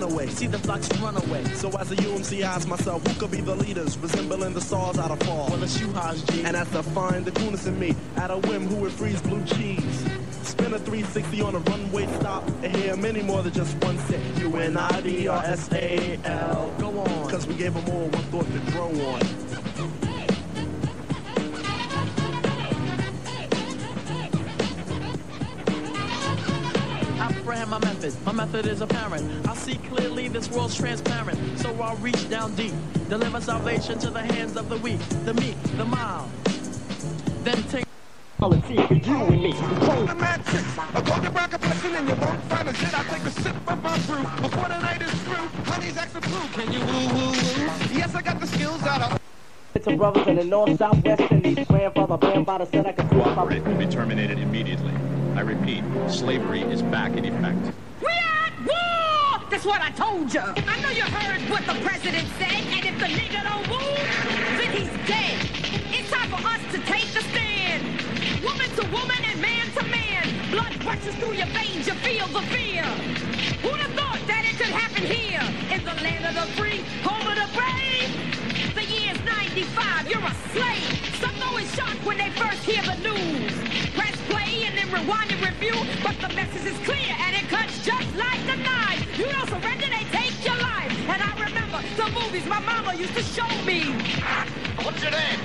runaway. See the flocks run away. So as the UMC asks myself, who could be the leaders, resembling the stars out of fall? Well, it's you, Haj G. And that's to find the coolness in me, at a whim, who would freeze blue cheese. Spin a 360 on a runway stop, and hear many more than just one set. U-N-I-D-R-S-A-L. Go on. Cause we gave them all one thought to grow on. My method. My method is apparent. I see clearly this world's transparent. So I'll reach down deep, deliver salvation to the hands of the weak, the meek, the mild. Then take Policy for you and me. Control the matrix. A golden brown complexion and you won't find a shit. I take a sip of my brew before the night is through. Honey's extra blue. Can you woo woo woo? Yes, I got the skills out of. It's a brothers in the north, southwest, and east. Grandfather, grandfather said I could do Cooperate will be terminated immediately. I repeat, slavery is back in effect. We are at war! That's what I told you. I know you heard what the president said, and if the nigga don't move, then he's dead. It's time for us to take the stand. Woman to woman and man to man. Blood rushes through your veins, you feel the fear. Who'd have thought that it could happen here? In the land of the free, home of the brave. The 95, you're a slave. Some know it's shock when they first hear the news. Press play and then rewind and review, but the message is clear and it cuts just like a knife. You don't surrender, they take your life. And I remember the movies my mama used to show me. What's your name?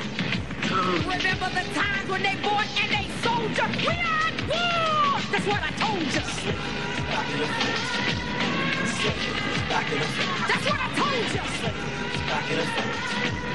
Remember the times when they bought and they sold you? We are at war! That's what I told you. That's what I told you. That's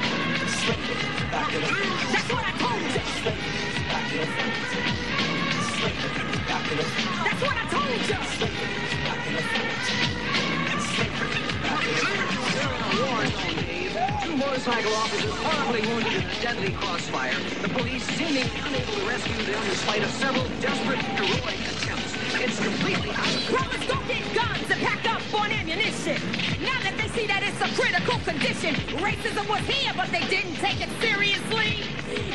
officers horribly wounded in deadly crossfire. The police seeming unable to rescue them despite of several desperate, heroic attempts. It's completely out of Brothers, go get guns and pack up on ammunition. Now that they see that it's a critical condition, racism was here, but they didn't take it seriously.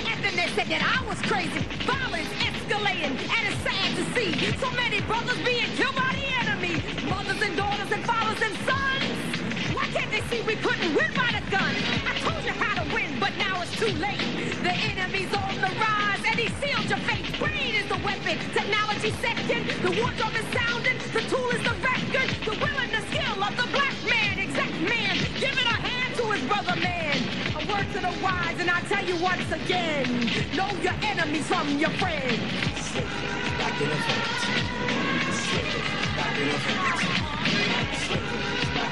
And then they said that I was crazy. Violence escalating, and it's sad to see so many brothers being killed by the enemy. Mothers and daughters and fathers and sons see we couldn't win by the gun. I told you how to win, but now it's too late. The enemy's on the rise, and he sealed your fate. Brain is the weapon, technology second. The war drum is sounding, the tool is the record. The will and the skill of the black man, exact man, giving a hand to his brother man. A word to the wise, and I tell you once again, know your enemies from your friends. Shit, back in the Shit, back in the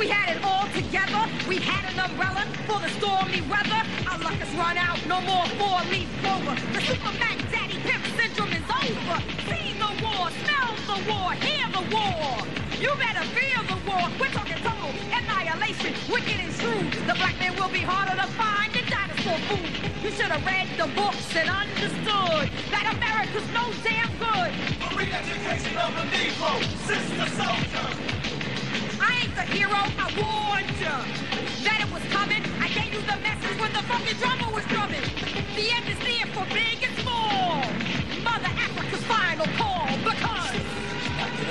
we had it all together? We had an umbrella for the stormy weather. Our luck has run out, no more four-leaf clover. The Superman Daddy Pimp syndrome is over. See the war, smell the war, hear the war. You better feel the war. We're talking total annihilation, wicked and shrewd. The black man will be harder to find than dinosaur food. You should have read the books and understood that America's no damn good. A Re-education of the Negro, Sister Souljah. I ain't the hero, I warned you that it was coming. I gave you the message when the fucking drummer was drumming. The end is near for big and small. Mother Africa's final call because Back in.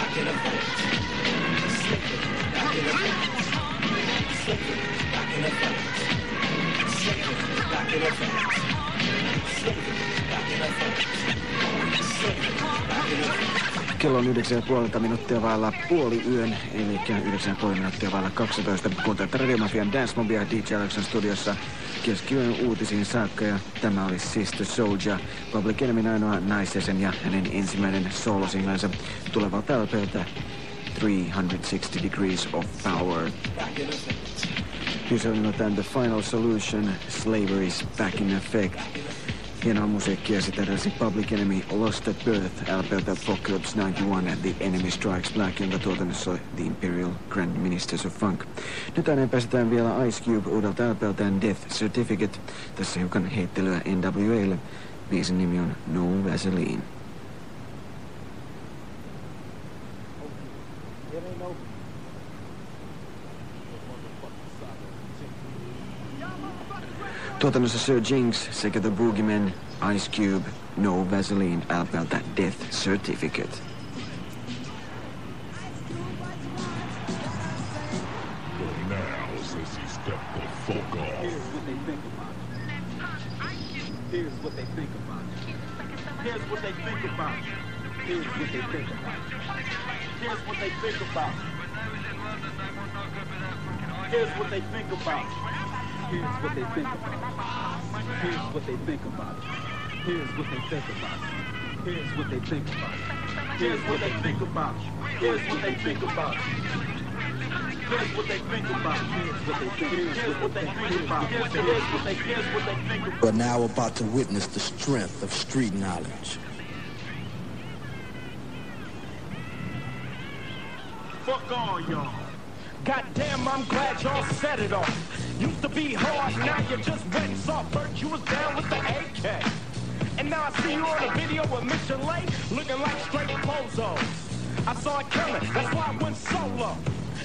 Back in. Back in. Back in. Kello on 9,5 minuuttia vailla puoli yön, eli 9,5 minuuttia vailla 12. Kuuntelette Radiomafian Dance Mobia DJ Alexan studiossa keskiyön uutisiin saakka ja tämä oli Sister Soldier, Public Enemyn ainoa naisjäsen ja hänen ensimmäinen soolosinglensa tulevalta LPltä 360 Degrees of Power. Kyse on The Final Solution, Slavery's Back in Effect. Hienoa musiikkia sitä edelsi Public Enemy Lost at Birth, LPltä Apocalypse 91 The Enemy Strikes Black, jonka tuotannossa The Imperial Grand Ministers of Funk. Nyt ääneen pääsetään vielä Ice Cube uudelta LPltään Death Certificate. Tässä hiukan heittelyä NWAlle. Biisin nimi on No Vaseline. Tuotannossa Sir Jinx sekä The Boogeyman, Ice Cube, No Vaseline LPltä Death Certificate. Now, sissy, step the fuck off. Here's what they think about you. Here's what they think about you. Here's what they think about you. Here's what they think about you. Here's what they think about you. Here's what they think about you. Here's what they think about it. Here's what they think about it. Here's what they think about it. Here's what they think about it. Here's what they think about it. Here's what they think about it. Here's what they think about. Here's what they think. Here's what they think about. Here's what they. Here's what they think about. We're now about to witness the strength of street knowledge. Fuck all y'all. Goddamn, I'm glad y'all set it off. Used to be hard, now you're just wet and soft. First you was down with the AK. And now I see you on a video with Michel'le, looking like straight bozos. I saw it coming, that's why I went solo.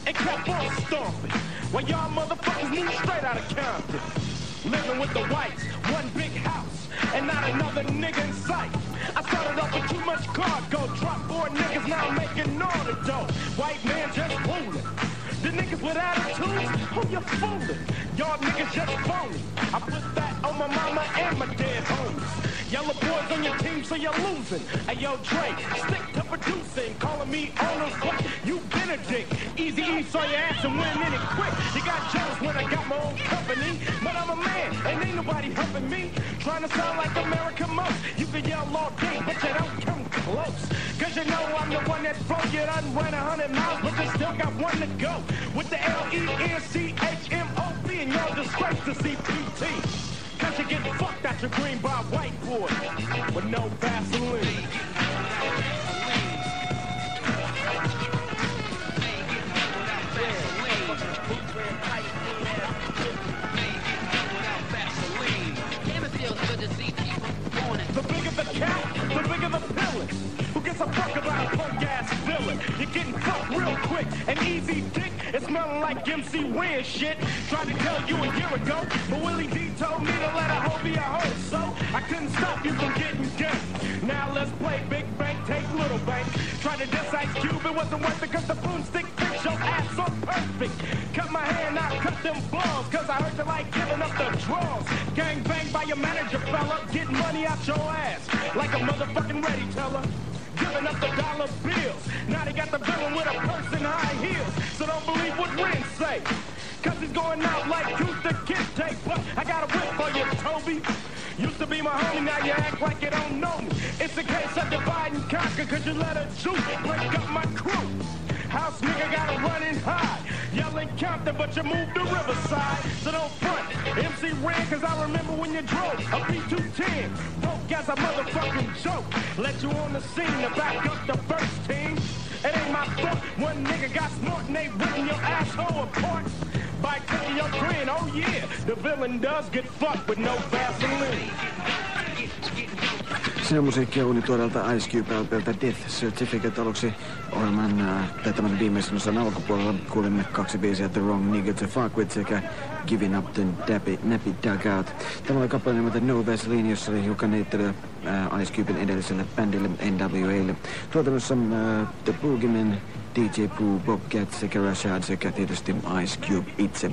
And kept on stomping. While y'all motherfuckers moved straight out of Compton. Living with the whites, one big house, and not another nigga in sight. I started off with too much cargo, drop four niggas, now I'm making all the dough. White man just fooling. The niggas with attitudes, who you fooling? Y'all niggas just phony. I put that on my mama and my dead homies. Yellow boys on your team, so you're losing. Hey, yo, Dre, stick to producing. Calling me owner's what? You Benedict. Easy E saw your ass and went in it quick. You got jealous when I got my own company. But I'm a man, and ain't nobody helping me. Trying to sound like America most. You can yell all day, but you don't come close. Cause you know I'm the one that broke you done ran a hundred miles, but you still got one to go. With the L-E-N-C-H-M-O-P and y'all disgrace to CPT. Cause you get fucked out your green by white boy with no Vaseline. Who gets a fuck about a punk ass villain? You're getting fucked real quick. An easy dick, it's smelling like MC Ren shit. Tried to tell you a year ago, but Willie D told me to let a hoe be a hoe. So I couldn't stop you from getting gay. Now let's play Big Bank, take Little Bank. Try to diss Ice Cube, it wasn't worth it cause the boomstick fix your ass so perfect. Cut my hand out, cut them balls, cause I heard you like giving up the draws. Gang bang by your manager, fella, getting money out your ass like a motherfucking ready teller. Giving up the dollar bills. Now they got the villain with a purse and high heels. So don't believe what Ren say. Cause he's going out like Kunta Kinte. But I got a whip for you, Toby. Used to be my homie, now you act like you don't know me. It's a case of divide and conquer, cause you let a juice break up my crew. House nigga got a running high. Yelling Compton, but you moved to Riverside. So don't front. MC Ren, cause I remember when you drove a B210. Broke as a motherfucking joke. Let you on the scene to back up the first team. It ain't my fault. One nigga got smart and they ripping your asshole apart. By cutting your grin, oh yeah, the villain does get fucked with no Vaseline. Siinä musiikkia unituoreelta Ice Cube LPltä Death Certificate aluksi ohjelman äh, tämän viimeisen osan alkupuolella kuulimme kaksi biisiä The Wrong Nigga to Fuck With sekä Giving Up the Dappy, Nappy Dugout. Tämä oli kappale nimeltä No Vaseline, jossa oli hiukan neittelyä äh, Ice Cuben edelliselle bändille NWAlle. Tuotannossa äh, The Boogeyman, DJ Pooh, Bobcat sekä Rashad sekä tietysti Ice Cube itse.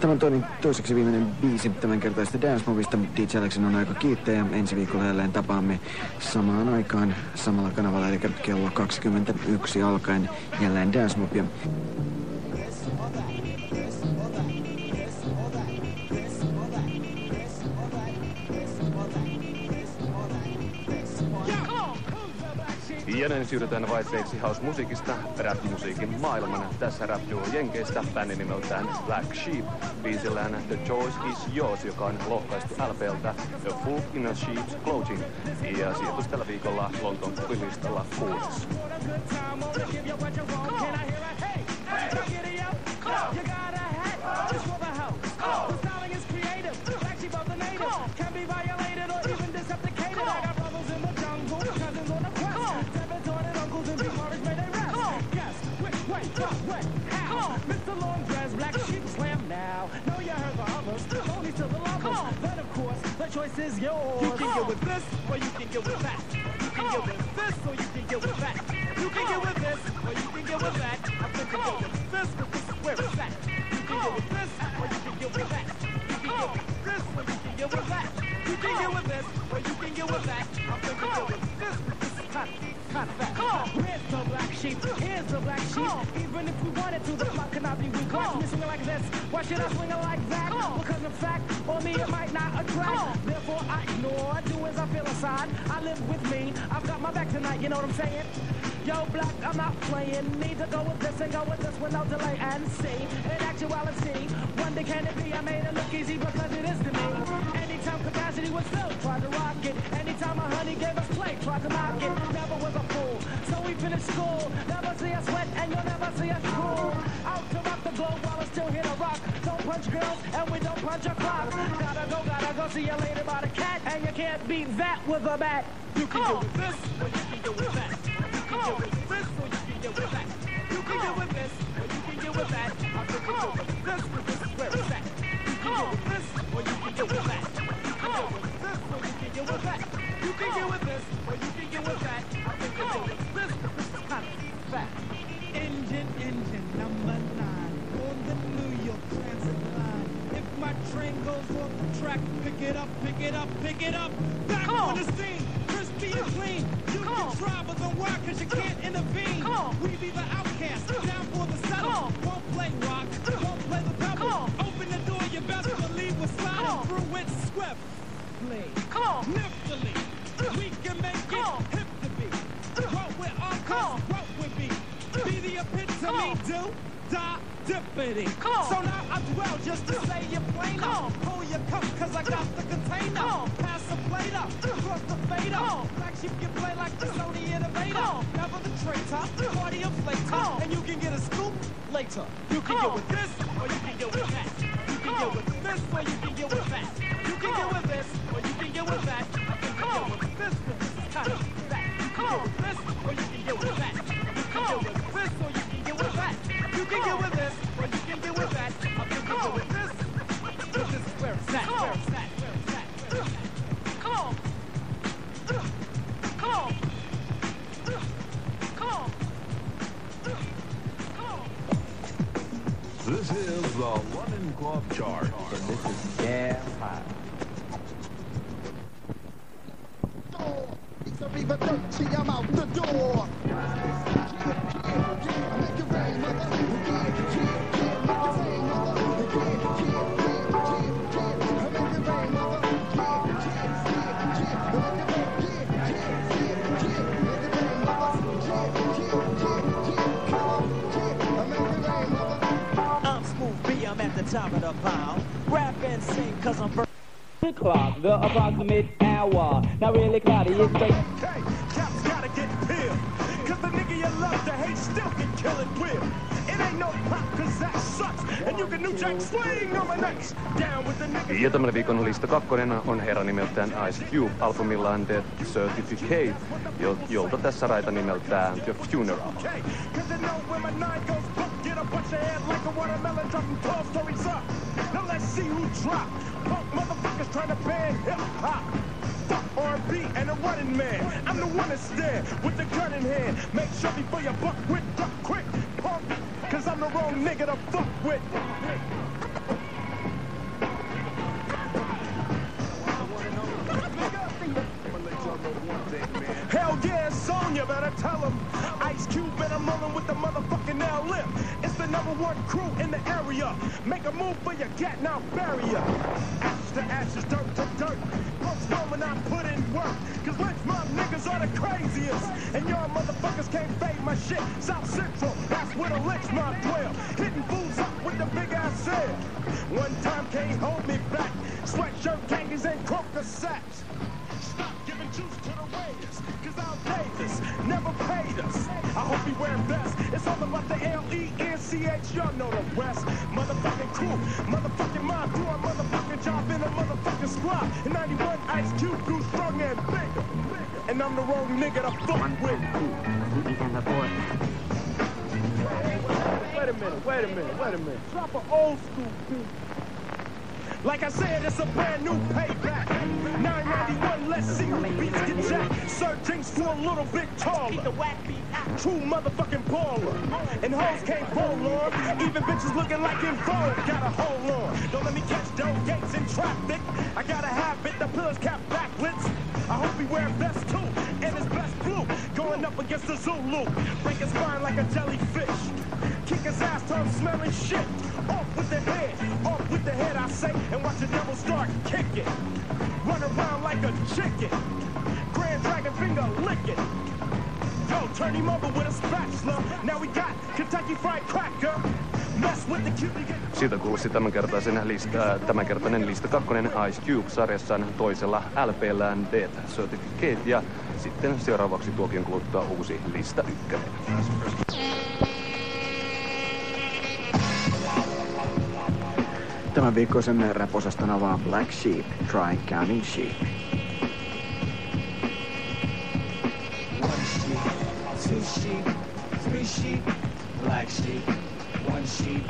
Tämä on toinen, toiseksi viimeinen biisi tämän kertaista Dance Movista. DJ Alexin on aika kiittää ja ensi viikolla jälleen tapaamme samaan aikaan samalla kanavalla eli kello 21 alkaen jälleen Dance Movia. Näin siirrytään vaihteeksi house-musiikista rap-musiikin maailman. Tässä rap Jenkeistä bändi nimeltään Black Sheep. Biisillään The Choice is Yours, joka on lohkaistu LPltä The Full a Sheep's Clothing. Ja sijoitus tällä viikolla Lontoon kuvilistalla kuudes. Choice only to the law Come but of course the choice is yours. You can get with this, or you can get with that. You can get with this, or you can get with that. You can get with this, or you can get with that. I think you get with this, but this is where it's at. You can get with this, or you can get with that. You can get with this, or you can get with that. You can get with this, or you can get with that. I think you get with this, but this is kind of, kind of fat. Here's the black sheep, here's the black sheep. Even if we wanted to, the plot cannot be weak. Watch me swing it like this. Why should I swing it like that? Because in fact, on me it might not attract. Therefore I ignore, I do as I feel inside. I live with me. I've got my back tonight, you know what I'm saying? Yo, black, I'm not playing. Need to go with this and go with this with no delay and see. In actuality, one day can it be? I made it look easy because it is to me. Anytime capacity was filled, tried to rock it. Anytime a honey gave us play, tried to knock it. Never was a fool. So we finished school. Never see us sweat and you'll never see us cool. Out to rock the globe while still here to rock. Don't punch girls and we don't punch a clock. Gotta go, gotta go see you later by the cat. And you can't beat that with a bat. You can get with this or you can with that. You can with this or you can with that. You can with this or you can with that. I think you get with this, but this is where it's at. You can with this or you can with that. Get with that. You can get with this or you can get with that. I think get this, this is kind of. Engine, engine number nine on the New York Transit line. If my train goes off the track, pick it up, pick it up, pick it up. Back on the scene, crispy and clean. You can try, but don't cause you can't intervene. We be the outcast, down for the settle. Won't play rock, won't play the pebble. Open the door, you best believe we're sliding through it swiftly. Niftily. We can make it hip to be. What we're on, cause what we be. The epitome, do, die, dippity. So now I dwell just to say you plain. Pull your cup, cause I got the container. Pass the plate up, cross the fade up. Black sheep you play like the Sony innovator. Never the traitor, party of later. And you can get a scoop later. You can get with this, or you can get with that. You can get with this, or you can get with that. You can get with this, can get with that. I think you get with this, but this is kind of fat. You can get with this, or you can get with that. You can get with this, or you can get with that. You can get with this, or you can get with that. I think you get with this, but this is where it's at. Where it's at. Where it's at. Where it's at. Come on. Come on. Come on. This is the London Club Chart. And this is damn hot. It's a Viva Dirty, I'm out the door. Make it rain, mother. I'm smooth B, I'm at the top of the pile. Rap and sing cause I'm bur- The clock, the approximate hour. Now really cloudy, it's fake. Kill it will. It ain't no pop cause that sucks. And you can new jack swing on my nuts. Down with the nigga. Ja tämän viikon lista kakkonen on herra nimeltään Ice Cube albumillaan The Certificate, jo- jolta tässä raita nimeltään The Funeral. Okay, cause you know when my nine goes buck, get a bunch of head like a watermelon dropping tall stories up. Now let's see who drop. Punk motherfuckers trying to ban hip hop. R&B and a running man. I'm the one that's there with the gun in hand. Make sure before you buck with, duck quick, punk. Cause I'm the wrong nigga to fuck with. Hell yeah, it's on, you better tell him. Ice Cube and I'm rolling with the motherfucking L lip. It's the number one crew in the area. Make a move for your cat, now ya. Ashes to ashes, dirt to dirt. When I put in work. Cause lynch niggas are the craziest. And y'all motherfuckers can't fade my shit. South Central, that's where the lynch mob dwell. Hitting fools up with the big ass cell. One time can't hold me back. Sweatshirt, candies, and croaker sacks. Stop giving juice to the waiters. Cause Al Davis never paid us. I hope he wearing vests. All about the L-E-N-C-H. Y'all know the rest. Motherfucking crew, motherfucking mob. Do motherfucking job in a motherfucking squad. In 91, Ice Cube grew strong and bigger. And I'm the wrong nigga to fuck with. Wait a minute, wait a minute, wait a minute. Drop an old school beat. Like I said, it's a brand new payback. 991, let's see who beats get jacked. Sir Jinx for a little bit taller. the whack beat True motherfucking baller. And hoes can't roll on. Even bitches looking like in vogue. Gotta hold on. Don't let me catch Joe Gates in traffic. I gotta have it. The pillars cap backwards. I hope he wear vest too. And his best blue. Going up against the Zulu. Break his spine like a jellyfish. Kick his ass till I'm smelling shit. Off with the head, off with the head, I say, and watch the devil start kicking. Run around like a chicken. Grand Dragon finger licking. Yo, turn him over with a spatula. Now we got Kentucky Fried Cracker. Siitä kuulosti tämänkertaisen lista, tämänkertainen lista kakkonen Ice Cube-sarjassaan toisella LPllään Death Certificate ja sitten seuraavaksi tuokion kuluttua uusi lista ykkönen. Tämän viikkoisen rap-osaston avaa Black Sheep, Try Counting Sheep. One sheep, two sheep, three sheep, black sheep. One sheep,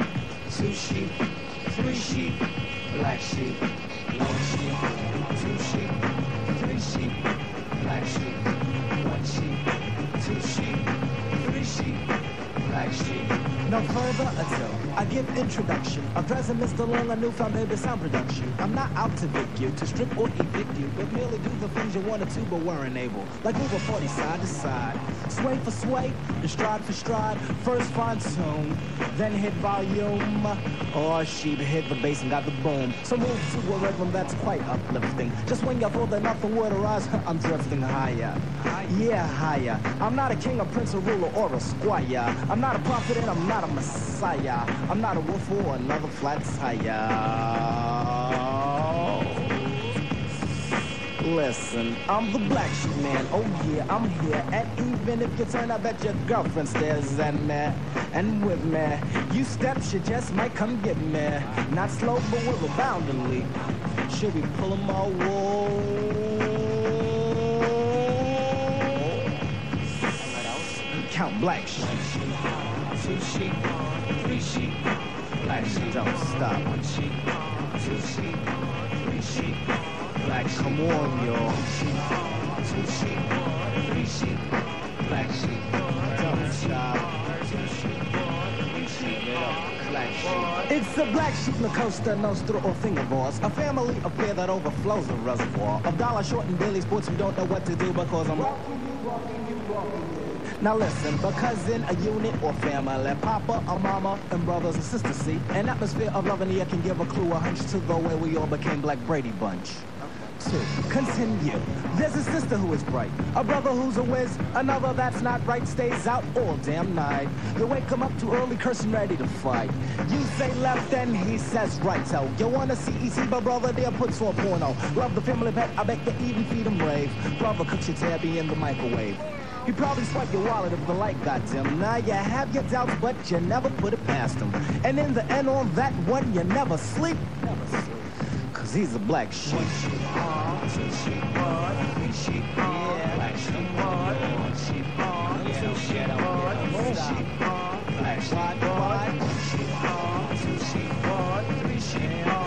two sheep, three sheep, black sheep. One sheep, two sheep, three sheep, black sheep. One sheep, two sheep, three sheep, black sheep. No further ado, I give introduction. Addressing Mista Lawnge, a newfound baby sound production. I'm not out to vic you, to strip or evict you, but merely do the things you wanted to but weren't able. Like move a 40 side to side, sway for sway, and stride for stride. First tune, then hit volume. Oh, or sheep hit the bass and got the boom. So move to a rhythm that's quite uplifting. Just when you thought that nothing would arise, I'm drifting higher. Yeah, higher. I'm not a king, a prince, a ruler, or a squire. I'm not a prophet and I'm not a messiah. I'm not a wolf or another flat tire. Listen, I'm the black sheep man. Oh yeah, I'm here. And even if you turn I bet your girlfriend stares at me and with me, you step, she just might come get me. Not slow, but we're aboundingly. Should we pull 'em all? Count black sheep. Black sheep. Don't stop. Black. Come on, y'all. Black sheep. Don't stop. It's the black sheep La Costa Nostra or Fingerboards, a family affair that overflows a reservoir of dollar short and daily sports who don't know what to do because I'm Now listen, because in a unit or family, papa, a mama, and brothers and sisters see, an atmosphere of love and ear can give a clue, a hunch to the way we all became Black Brady Bunch. Two, continue. There's a sister who is bright, a brother who's a whiz, another that's not right, stays out all damn night. You wake him up too early, cursing ready to fight. You say left and he says right, so you wanna see easy, but brother there puts on porno. Love the family pet, I bet you even feed him rave. Brother cooks your tabby in the microwave. He probably swipe your wallet if the light got dim. Now you have your doubts, but you never put it past him. And in the end on that one, you never sleep. Never sleep. Cause he's a black sheep. Two sheep, three sheep, black sheep. Sheep, three sheep, black sheep. Sheep, black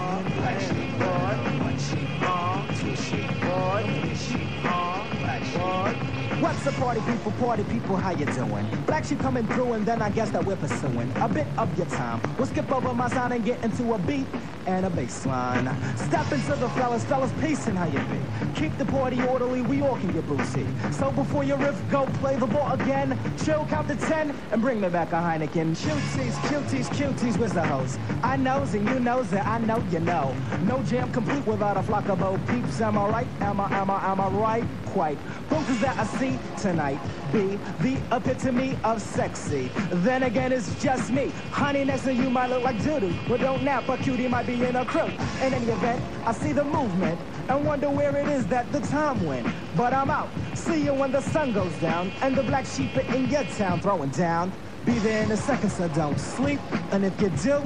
What's up, party people, party people, how you doing? Black sheep coming through, and then I guess that we're pursuing a bit of your time. We'll skip over my sound and get into a beat and a bass line. Step into the fellas, fellas, pacing how you be. Keep the party orderly, we all can get boozy. So before your riff, go play the ball again. Chill, count to ten, and bring me back a Heineken. Cuties, cuties, cuties, where's the host? I knows and you knows that I know you know. No jam complete without a flock of bo peeps. Am I right? Am I, am I, am I right? Quite. Poses that I see tonight be the epitome of sexy. Then again, it's just me. Honey, next to you might look like doo-doo. But don't nap, a cutie might be in a crook. In any event, I see the movement and wonder where it is that the time went. But I'm out. See you when the sun goes down and the black sheep are in your town throwing down. Be there in a second, so don't sleep. And if you do,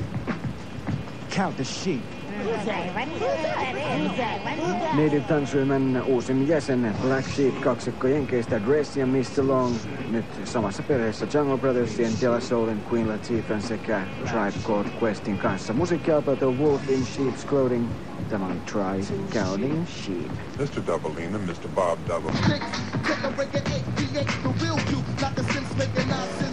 count the sheep. Native Tongues-ryhmän uusin jäsen Black Sheep kaksikko Jenkeistä Dress ja Mr. Long nyt samassa perheessä Jungle Brothersien, De La Soulin, Queen Latifahn sekä Tribe Called Questin kanssa. Musiikkialbelta Wolf in Sheep's Clothing. Tämä on Try Counting Sheep. Mr. Doubleina, Mr. Bob Double. Take a break at 88, the real you, not the sense making nonsense,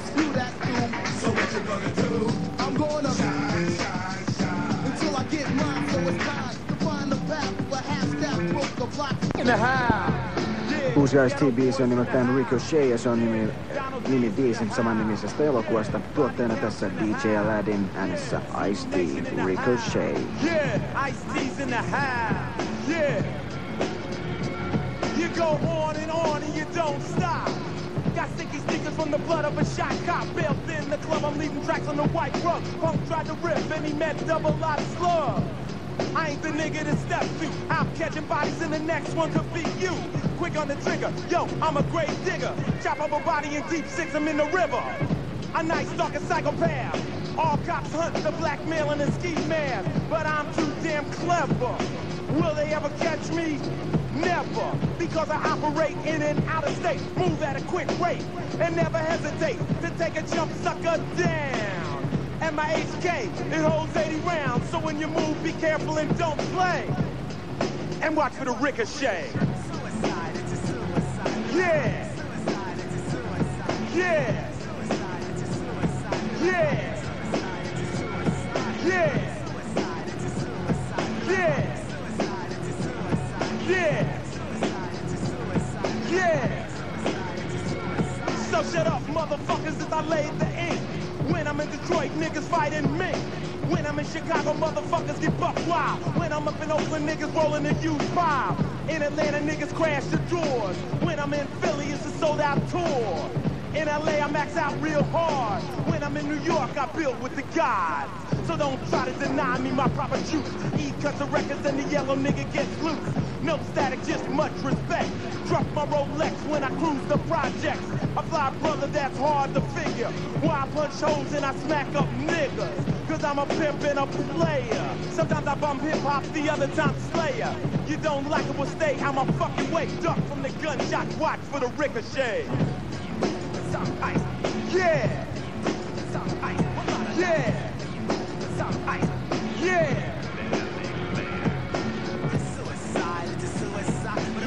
Uusi Ice-T-biisi on nimeltään Ricochet ja se on nimi, nimi biisin samannimisestä elokuvasta. Tuotteena tässä DJ Aladdin äänessä Ice-T, Ricochet. Yeah, Ice T's in the house. Yeah. You go on and on and you don't stop. Got sticky sneakers from the blood of a shot cop. Bailed in the club, I'm leaving tracks on the white rug. Punk tried to rip and he met double lot slug. I ain't the nigga to step to. I'm catching bodies and the next one could be you. Quick on the trigger, yo, I'm a grave digger. Chop up a body in deep six, I'm in the river. A nice stalker psychopath. All cops hunt the black male and the ski man. But I'm too damn clever. Will they ever catch me? Never. Because I operate in and out of state. Move at a quick rate. And never hesitate to take a jump sucker down. And my HK, it holds 80 rounds. So when you move, be careful and don't play. And watch for the ricochet. Yeah. Yeah. Yeah. Yeah. Chicago, motherfuckers get buck wild. When I'm up in Oakland, niggas rolling a huge five. In Atlanta, niggas crash the doors. When I'm in Philly, it's a sold out tour. In LA, I max out real hard. When I'm in New York, I build with the gods. So don't try to deny me my proper juice. E cuts the records and the yellow nigga gets loose. No static, just much respect. Drop my Rolex when I cruise the projects. I fly brother that's hard to figure. Why I punch holes and I smack up niggas. Cause I'm a pimp and a player. Sometimes I bump hip hop, the other time Slayer. You don't like it, well stay out my fucking way. Duck from the gunshot, watch for the ricochet. Yeah. Yeah. Yeah. Yeah.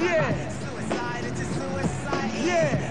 Yeah. Yeah.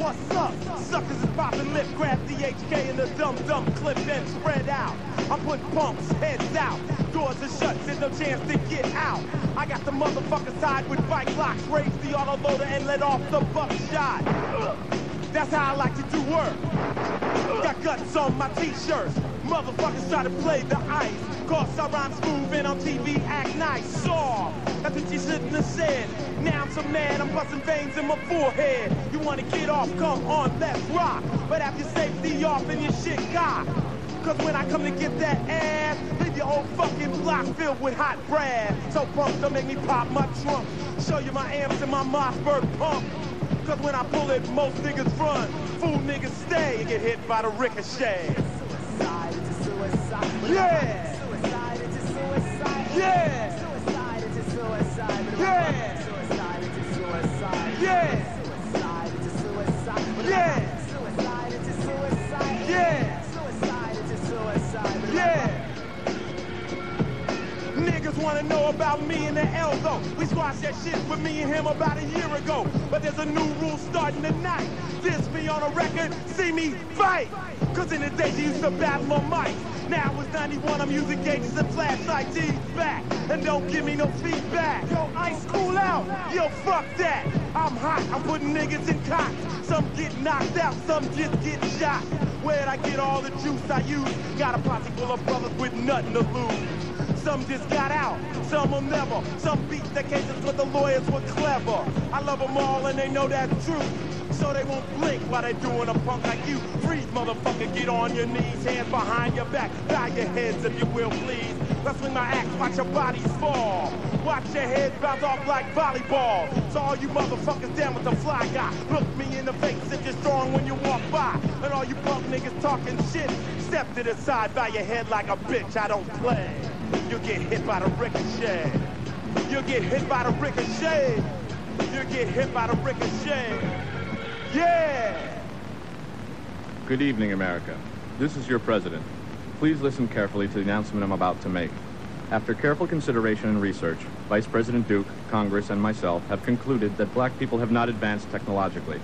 What's up? Suckers is popping lip, grab DHK in the dumb dumb clip and spread out. I'm putting pumps, heads out. Doors are shut, there's no chance to get out. I got the motherfuckers tied with bike locks, raise the autoloader and let off the buckshot. That's how I like to do work. Got guts on my t-shirts. Motherfuckers try to play the ice. Cause I rhyme smooth and on TV act nice. Saw. That's what you shouldn't have said. Now I'm so mad, I'm busting veins in my forehead. You wanna get off? Come on, let's rock. But have your safety off and your shit cocked. Cause when I come to get that ass, leave your whole fucking block filled with hot brass. So punk, don't make me pop my trunk. Show you my amps and my Mossberg pump. Cause when I pull it, most niggas run. Fool niggas stay and get hit by the ricochet. Suicide, it's a suicide. Yeah. Suicide, it's a suicide. Yeah. Suicide, it's suicide. Yeah. Yeah. Yeah. Yeah. Wanna know about me and the L though. We squashed that shit with me and him about a year ago. But there's a new rule starting tonight. This me on a record, see me fight. Cause in the day you used to battle on mic. Now it's 91, I'm using gauges and flashlight G's back. And don't give me no feedback. Yo, ice cool out. Yo, fuck that. I'm hot, I'm putting niggas in cots. Some get knocked out, some just get shot. Where'd I get all the juice I use? Got a posse full of brothers with nothing to lose. Some just got out, some will never. Some beat the cases but the lawyers were clever. I love them all and they know that's true. So they won't blink while they're doing a punk like you. Freeze, motherfucker, get on your knees, hands behind your back. Bow your heads if you will, please. Swing my axe, watch your bodies fall. Watch your heads bounce off like volleyball. So all you motherfuckers down with the fly guy, look me in the face if you're strong when you walk by. And all you punk niggas talking shit, step to the side, bow your head like a bitch. I don't play. You'll get hit by the ricochet. You'll get hit by the ricochet. You'll get hit by the ricochet. Yeah! Good evening, America. This is your president. Please listen carefully to the announcement I'm about to make. After careful consideration and research, Vice President Duke, Congress, and myself have concluded that black people have not advanced technologically.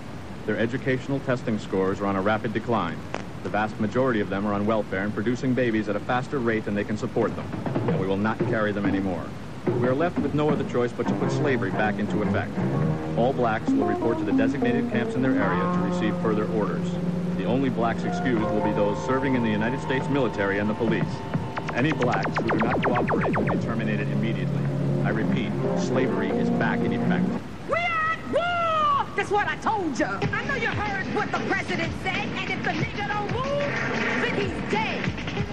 Their educational testing scores are on a rapid decline. The vast majority of them are on welfare and producing babies at a faster rate than they can support them. And we will not carry them anymore. We are left with no other choice but to put slavery back into effect. All blacks will report to the designated camps in their area to receive further orders. The only blacks excused will be those serving in the United States military and the police. Any blacks who do not cooperate will be terminated immediately. I repeat, slavery is back in effect. We are at war! That's what I told you. I know you heard what the president said, and if the nigga don't move, then he's dead.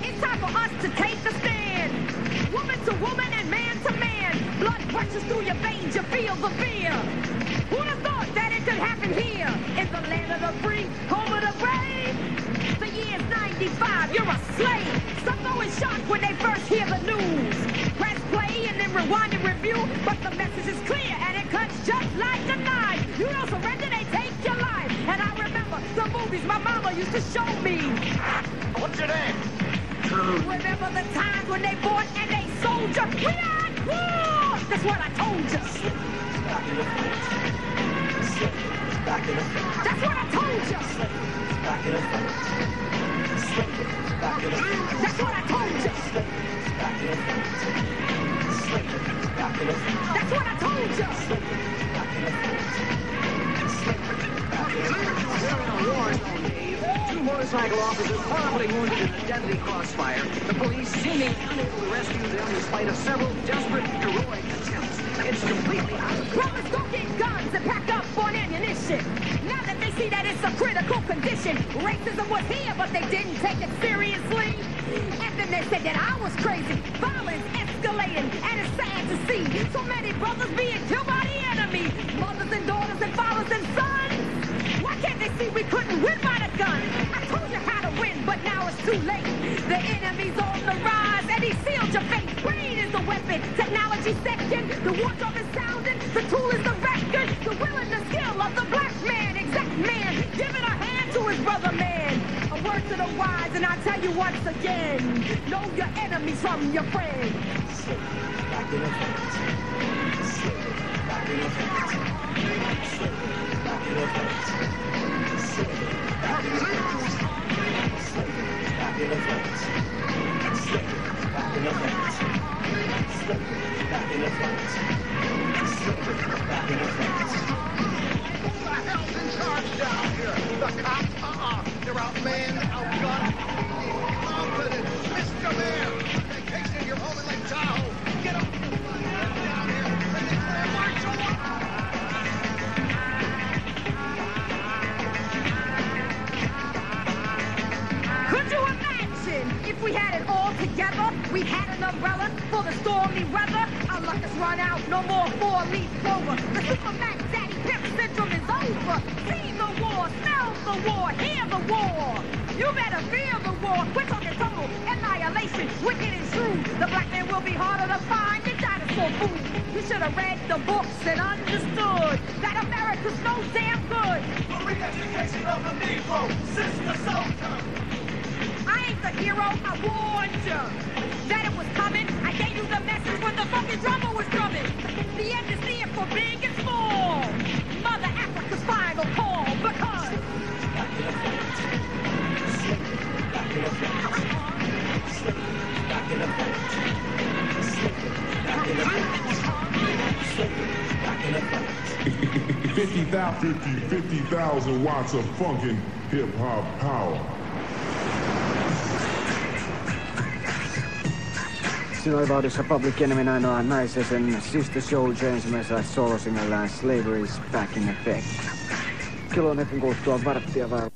It's time for us to take a stand. Woman to woman and man to man. Blood rushes through your veins, you feel the fear. Who'd have thought that it could happen here? In the land of the free, home of the brave. The year's 95, you're a slave. Some go in shock when they first hear the news. Press play and then rewind and review, but the message is clear and it cuts movies my mama used to show me. What's your name? Remember the times when they fought and they sold you? We are at war! That's what I told you. That's what I told you. That's what I told you. That's what I told you. Two motorcycle officers horribly wounded in a deadly crossfire. The police seeming unable to rescue them in spite of several desperate, heroic attempts. It's completely out of Brothers go get guns and pack up on ammunition. Now that they see that it's a critical condition, racism was here, but they didn't take it seriously. And then they said that I was crazy. Violence escalating, and it's sad to see so many brothers being killed couldn't win by the gun? I told you how to win, but now it's too late. The enemy's on the rise, and he sealed your fate. Brain is the weapon, technology second. The war drum is sounding, the tool is the record. The will and the skill of the black man, exact man, giving a hand to his brother man. A word to the wise, and I tell you once again, know your enemies from your friends. Who of the Negro, Sister Souljah. I ain't the hero, I warned you. That it was coming, I gave you the message when the fucking drama was drumming. The end is near for big and small. Mother Africa's final call, because... Back in a boat. 50,000 watts of funkin' hip-hop power. Silvaudussa Public enemy, I know how Enemyn ainoa naisesen Sister Souljah ensimmäisellä solosingallaan Slavery is Back in Effect. Kilon hetken kuluttua varttia vai...